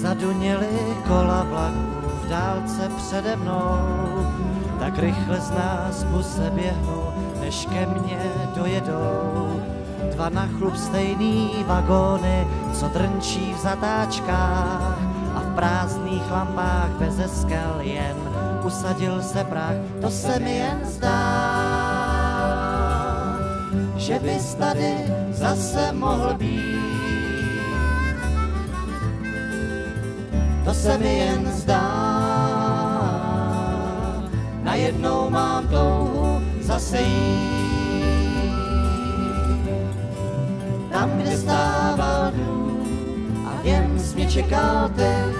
zaduněly kola vlaku v dálce přede mnou, tak rychle z nás buse běhnou, než ke mně dojedou. Dva na chlup stejný vagóny, co drnčí v zatáčkách a v prázdných lampách bez skel jen usadil se prach, to se mi jen zdá, že bys tady zase mohl být. To se mi jen zdá, najednou mám touhu zase jít. Tam, kde stával dům a jen mě čekal teď,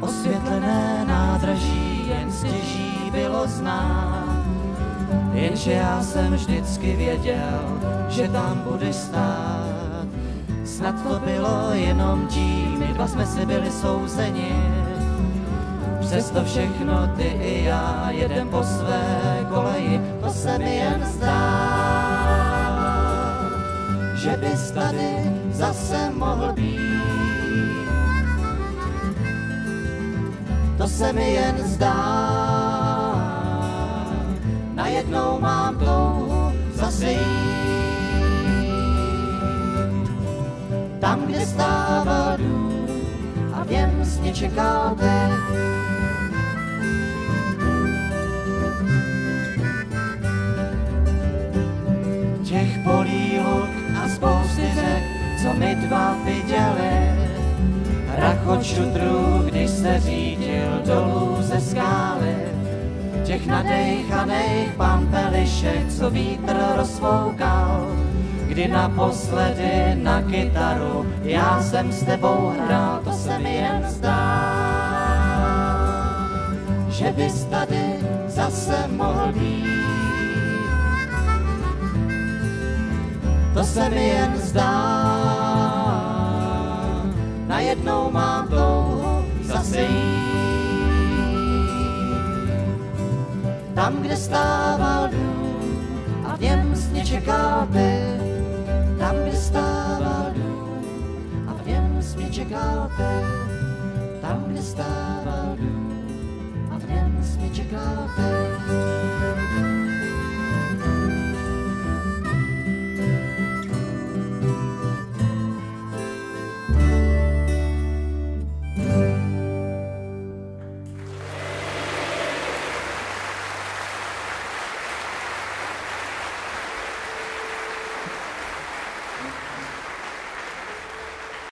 osvětlené nádraží jen stěží bylo znát. Jenže já jsem vždycky věděl, že tam budeš stát. Snad to bylo jenom tím, my dva jsme si byli souzeni. Přesto všechno ty i já jedem po své koleji, to se mi jen zdá, že bys tady zase mohl být. to se mi jen zdá. Najednou mám touhu zase. Tam, kde stával dům a v něm mě čekal teď. Těch polí a spousty řek, co my dva viděli, Rachot šutrů, když se řídil dolů těch nadejchaných pampelišek, co vítr rozfoukal, kdy naposledy na kytaru já jsem s tebou hrál, to se mi jen zdá, že bys tady zase mohl být. To se mi jen zdá, najednou mám touhu Tam, kde stával dům a v něm mě čekal ty, tam, kde stával dům a v něm mě čekal ty, tam, kde stával dům a v něm mě čekal ty.